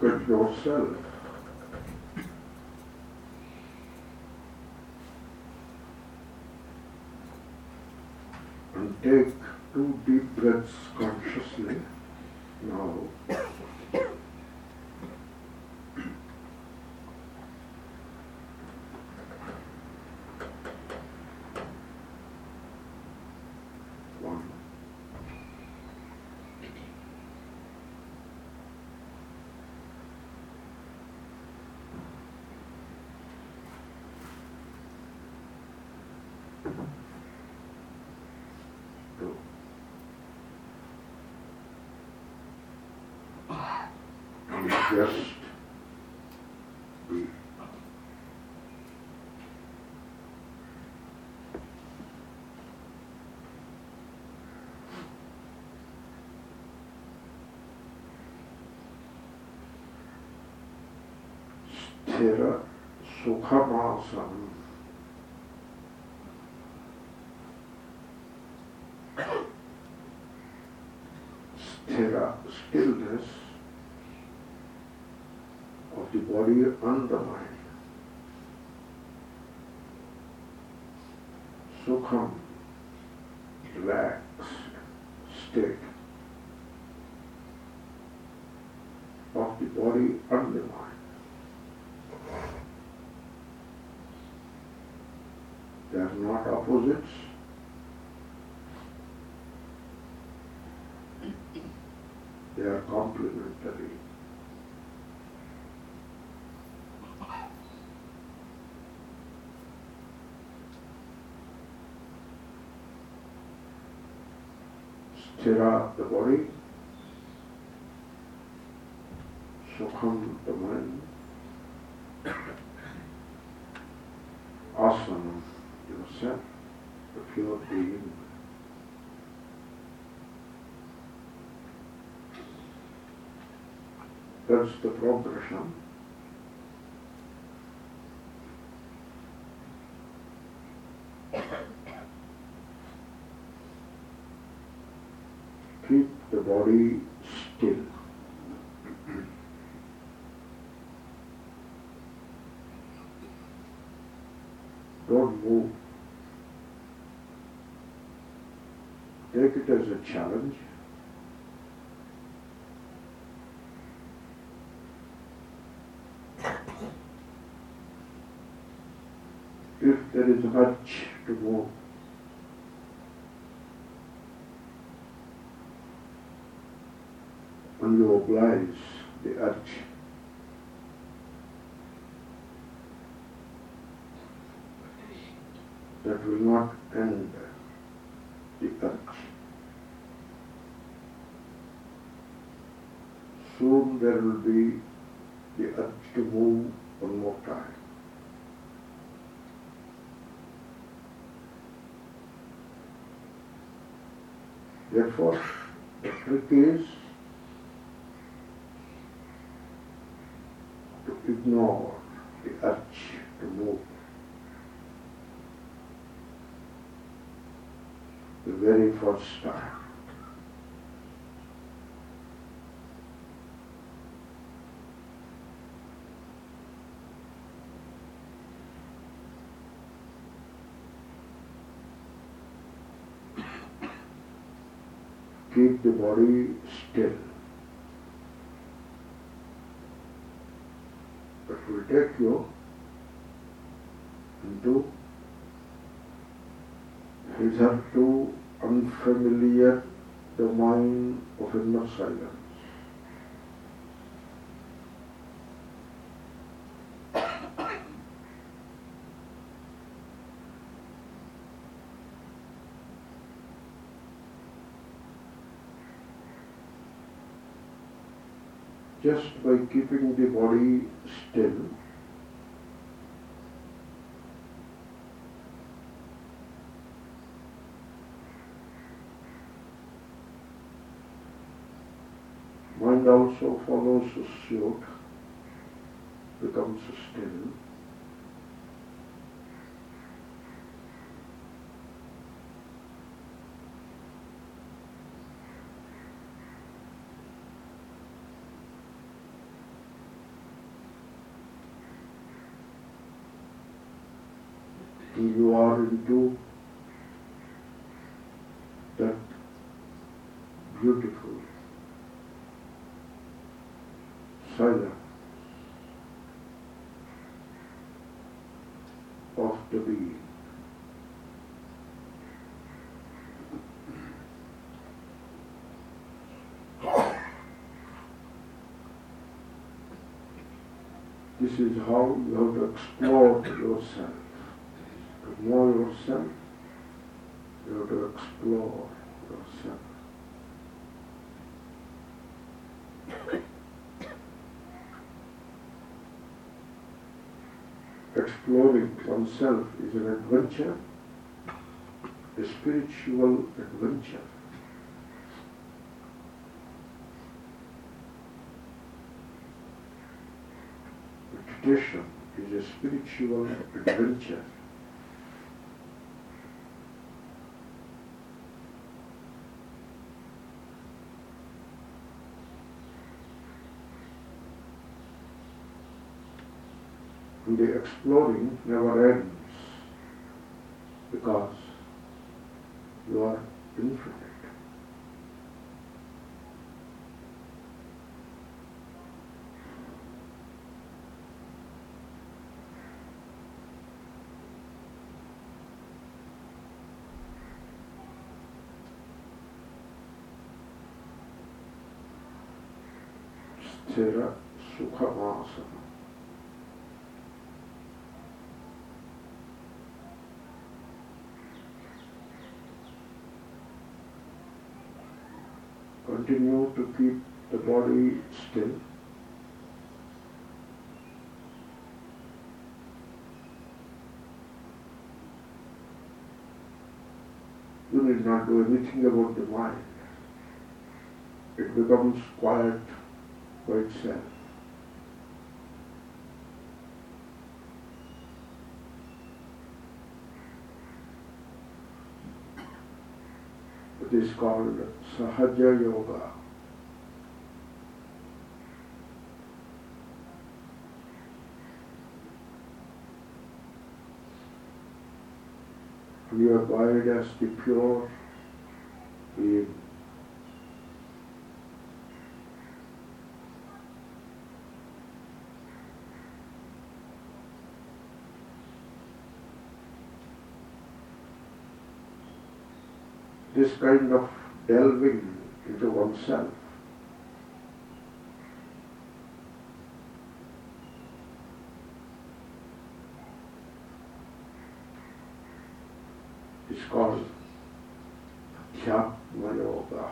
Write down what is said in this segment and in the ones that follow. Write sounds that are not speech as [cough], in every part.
look at yourself. And take two deep breaths consciously now. One. Two. And just be. Sthira blir undermined, so come relax, stick, Sthira, the body, Sukham, the mind, Asana, yourself, the pure being. That's the progression. Keep the body still. Don't move. Take it as a challenge. If there is urge to move, and you oblige the urge, that will not end the urge. Soon there will be the urge to move one more time. Therefore, the trick is to ignore the urge to move. The very first time. Keep the body still. Take you into hitherto unfamiliar domain of inner silence. Just by keeping the body still, mind also follows suit, becomes still. You are into that beautiful silence of the being. This is how you have to explore yourself. Know yourself, you have to explore yourself. Exploring oneself is an adventure, a spiritual adventure. Meditation is a spiritual adventure. And the exploring never ends because you are infinite. Sthira Sukhamasana. Continue to keep the body still. You need not do anything about the mind. It becomes quiet by itself. It is called Sahaja Yoga. We are guided as the pure being. This kind of delving into oneself. Is called Adhyatma Yoga.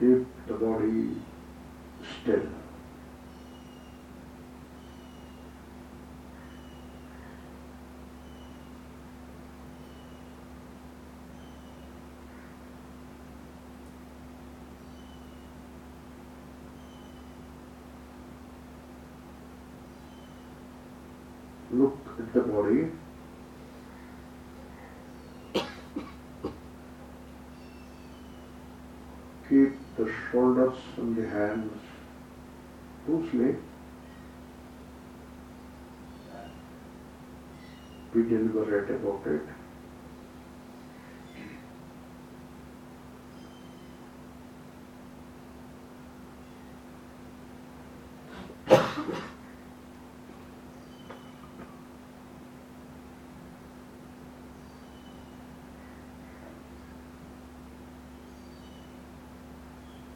Keep still. Look at the body. Keep the shoulders and the hands loosely. Be deliberate about it.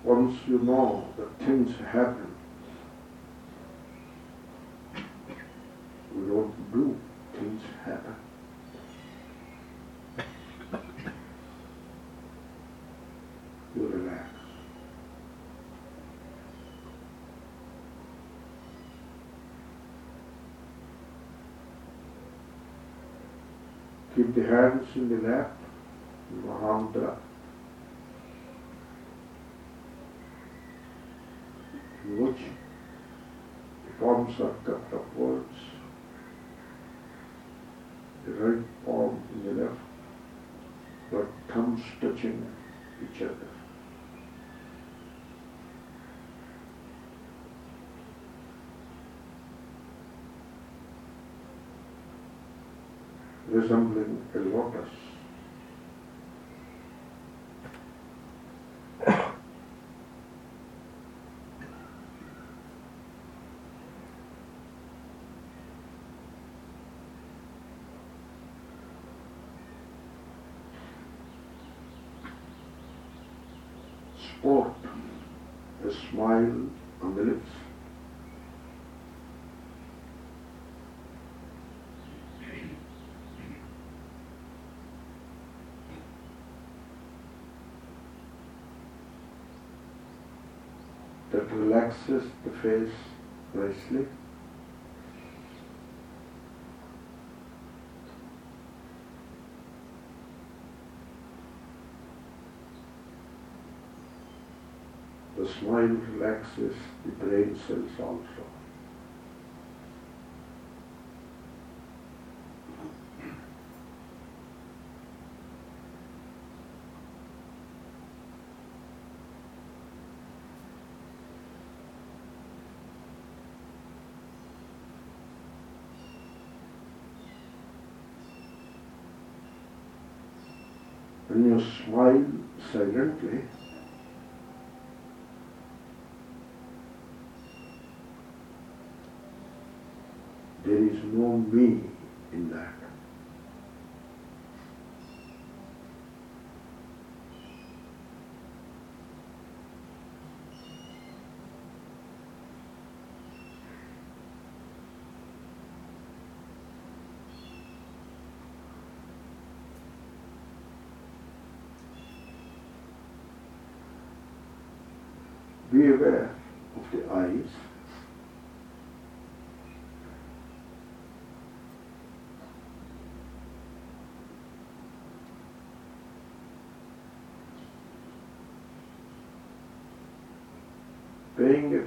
Once you know that things happen, we don't do, things happen. You relax. Keep the hands in the lap, Mahamudra. resemblen el lotus. Relaxes the face nicely. The smile relaxes the brain cells also. When you smile silently, there is no me in that. Be aware of the eyes.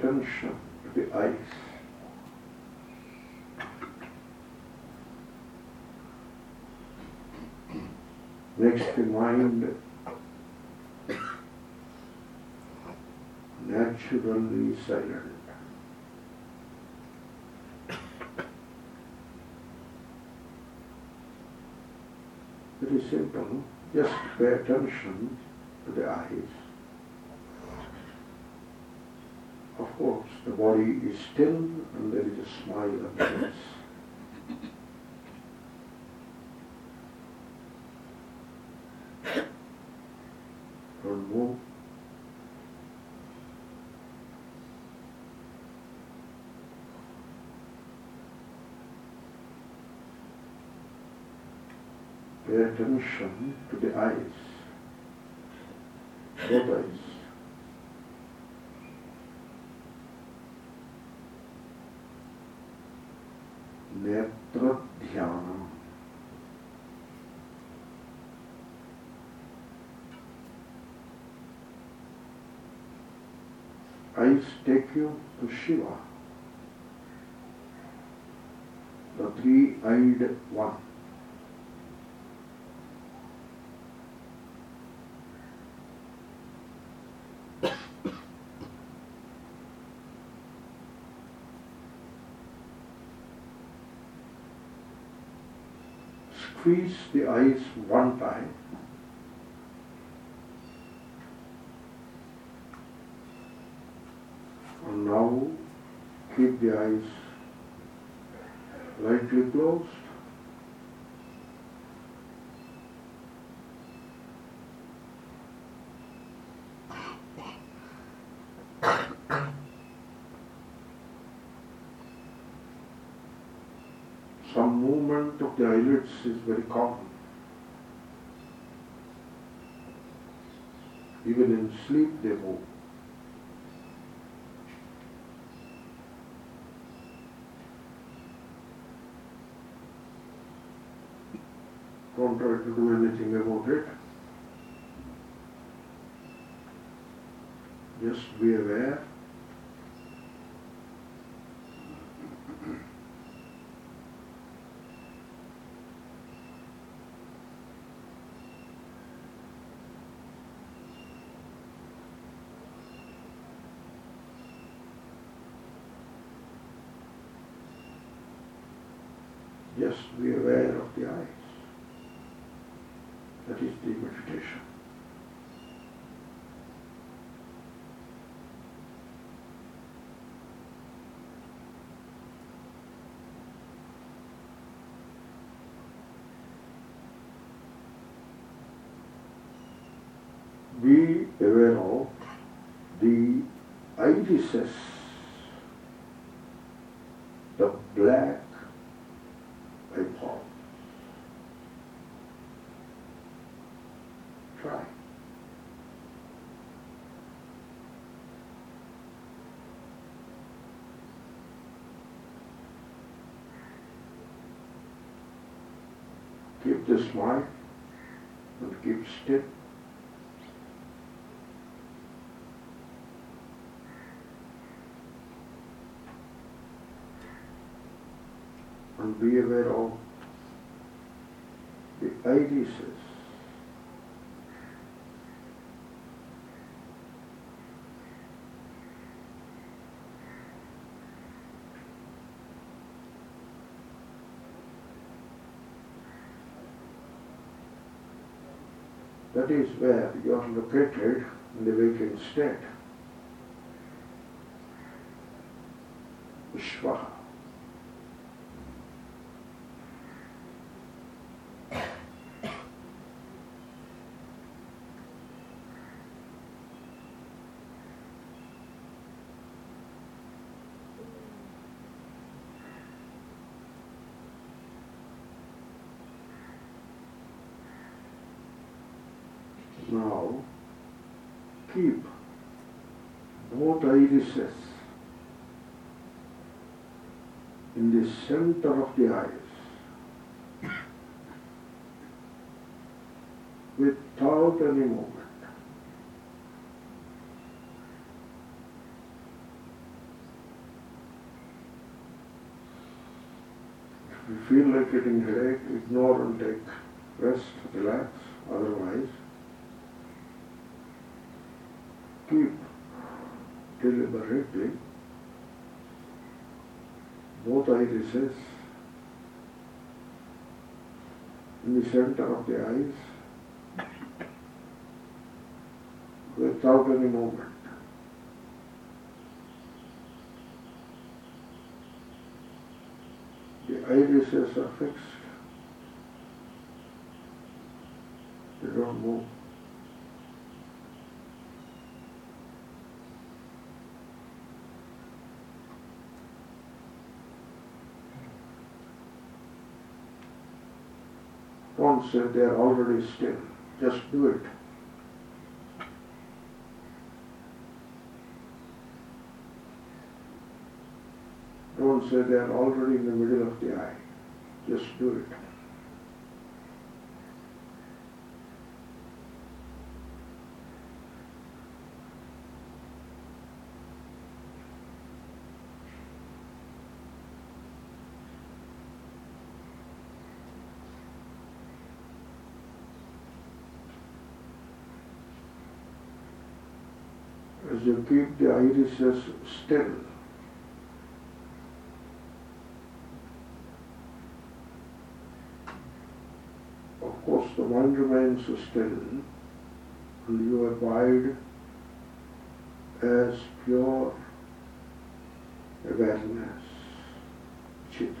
Attention to the eyes. Makes the mind naturally silent. Very simple. Just pay attention to the eyes. Of course, the body is still and there is a smile on the face. Don't move. Pay attention to the eyes, both eyes. Take you to Shiva, the three-eyed one. [coughs] Squeeze the eyes one time. And now keep the eyes lightly closed. Some movement of the eyelids is very common. Even in sleep they move. Don't try to do anything about it. Just be aware just be aware of the eyes. That is the meditation. Be aware of the irises, the black eyeball. Try. Keep the smile and keep still. Be aware of the irises. That is where you are located in the waking state. Vishwaha. Now, keep in the center of the eyes without any movement. If you feel like getting headache, ignore and take rest, relax. Otherwise, keep deliberately both irises in the center of the eyes without any movement. The irises are fixed. They don't move. Don't they are already still. Just do it. Don't say they are already in the middle of the eye. Just do it. Keep the irises still, of course the mind remains still and you abide as pure awareness, chit.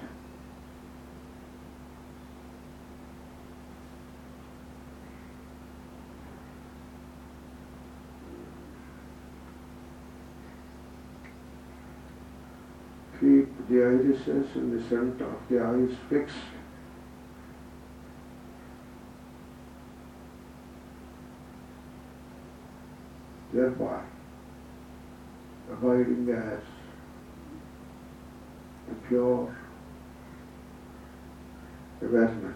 Keep the irises in the center of the eyes fixed. Thereby, abiding as a pure awareness.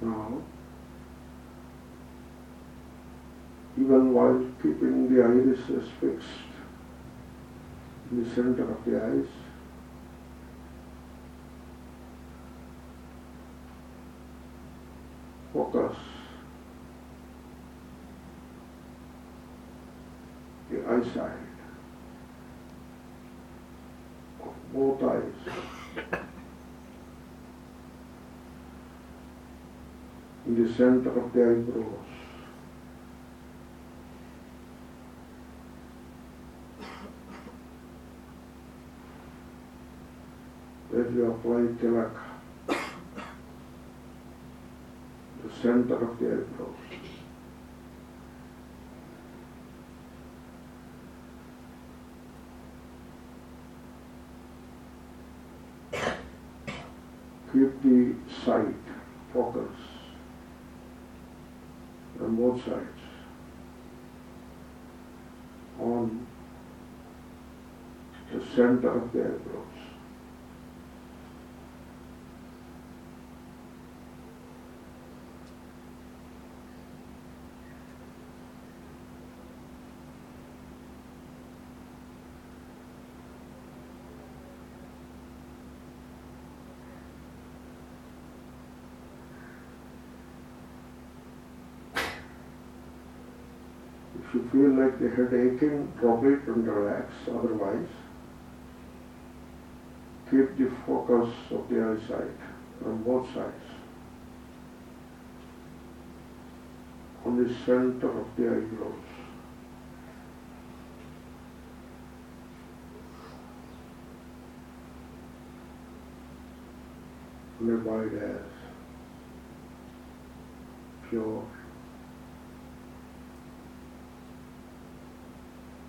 Now, even while keeping the irises fixed in the center of the eyes. Focus the eyesight of both eyes in the center of the eyebrows. Where you apply tilak, the center of the eyebrows. Keep the sight, focus on both sides on the center of the eyebrows. If you feel like the head aching, drop it and relax. Otherwise, keep the focus of the eyesight on both sides. On the center of the eyebrows. Abide as pure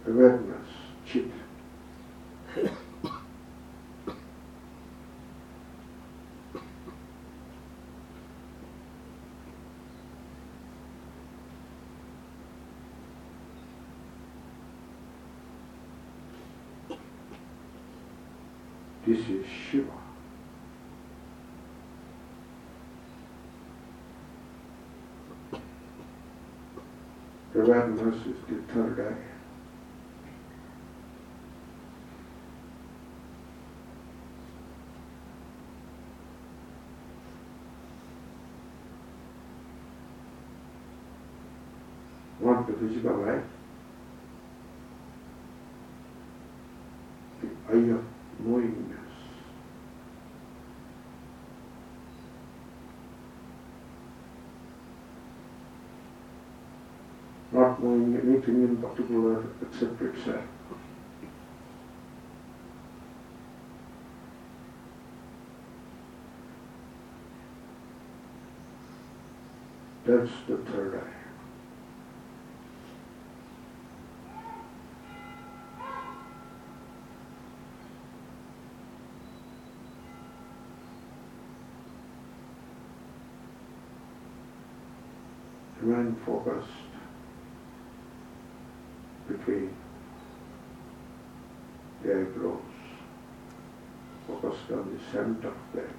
awareness, chit. This is Shiva. Awareness is the third eye. Not the physical eye, the eye of knowingness. Not knowing anything in particular except itself. That's the third eye. remain focused between the eyebrows, focused on the center of the eyebrows.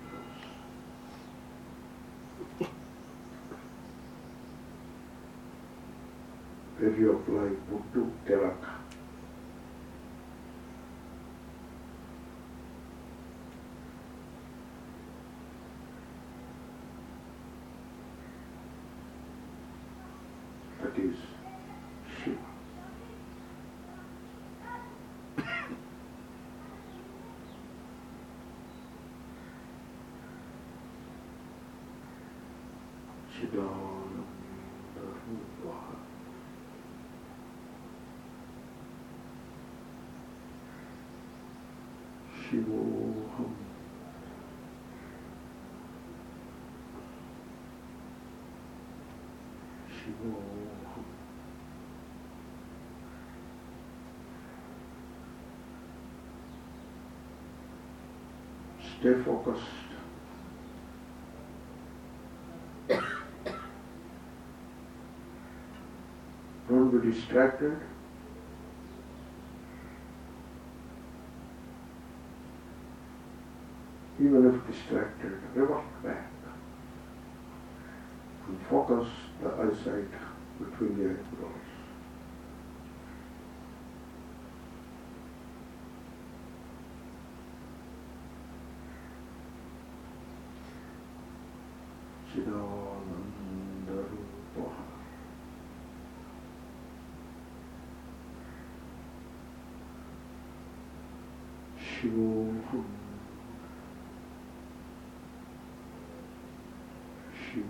Where you apply Buttu Tilaka. That is Shiva. Chidananda Stay focused. Don't be distracted. distracted, revolved back, and focus the eyesight between the eyebrows. Chidanandarupah. Shivoham. 修行，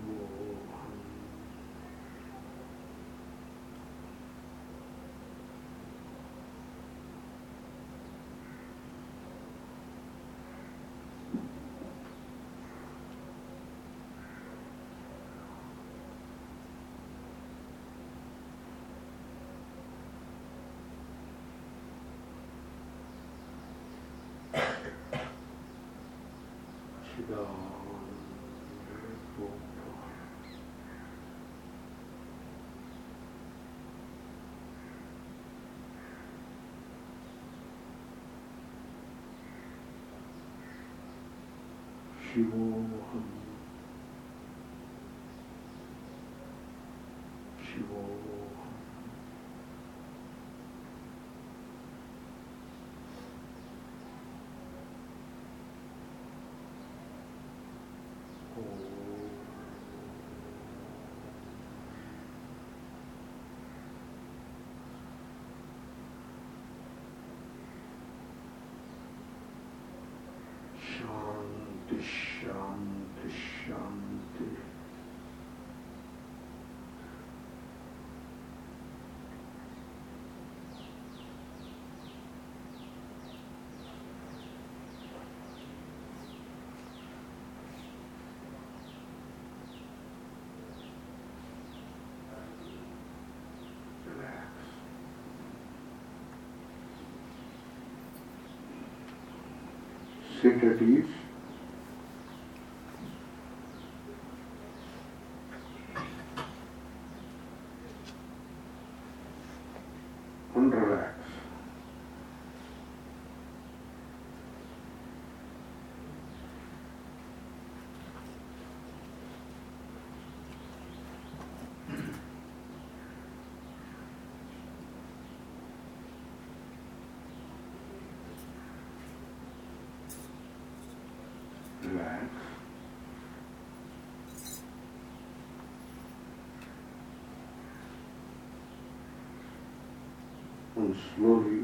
去到。主をもはみ主をもはみおおしょう Shanti, Shanti. Relax. Sit at ease. And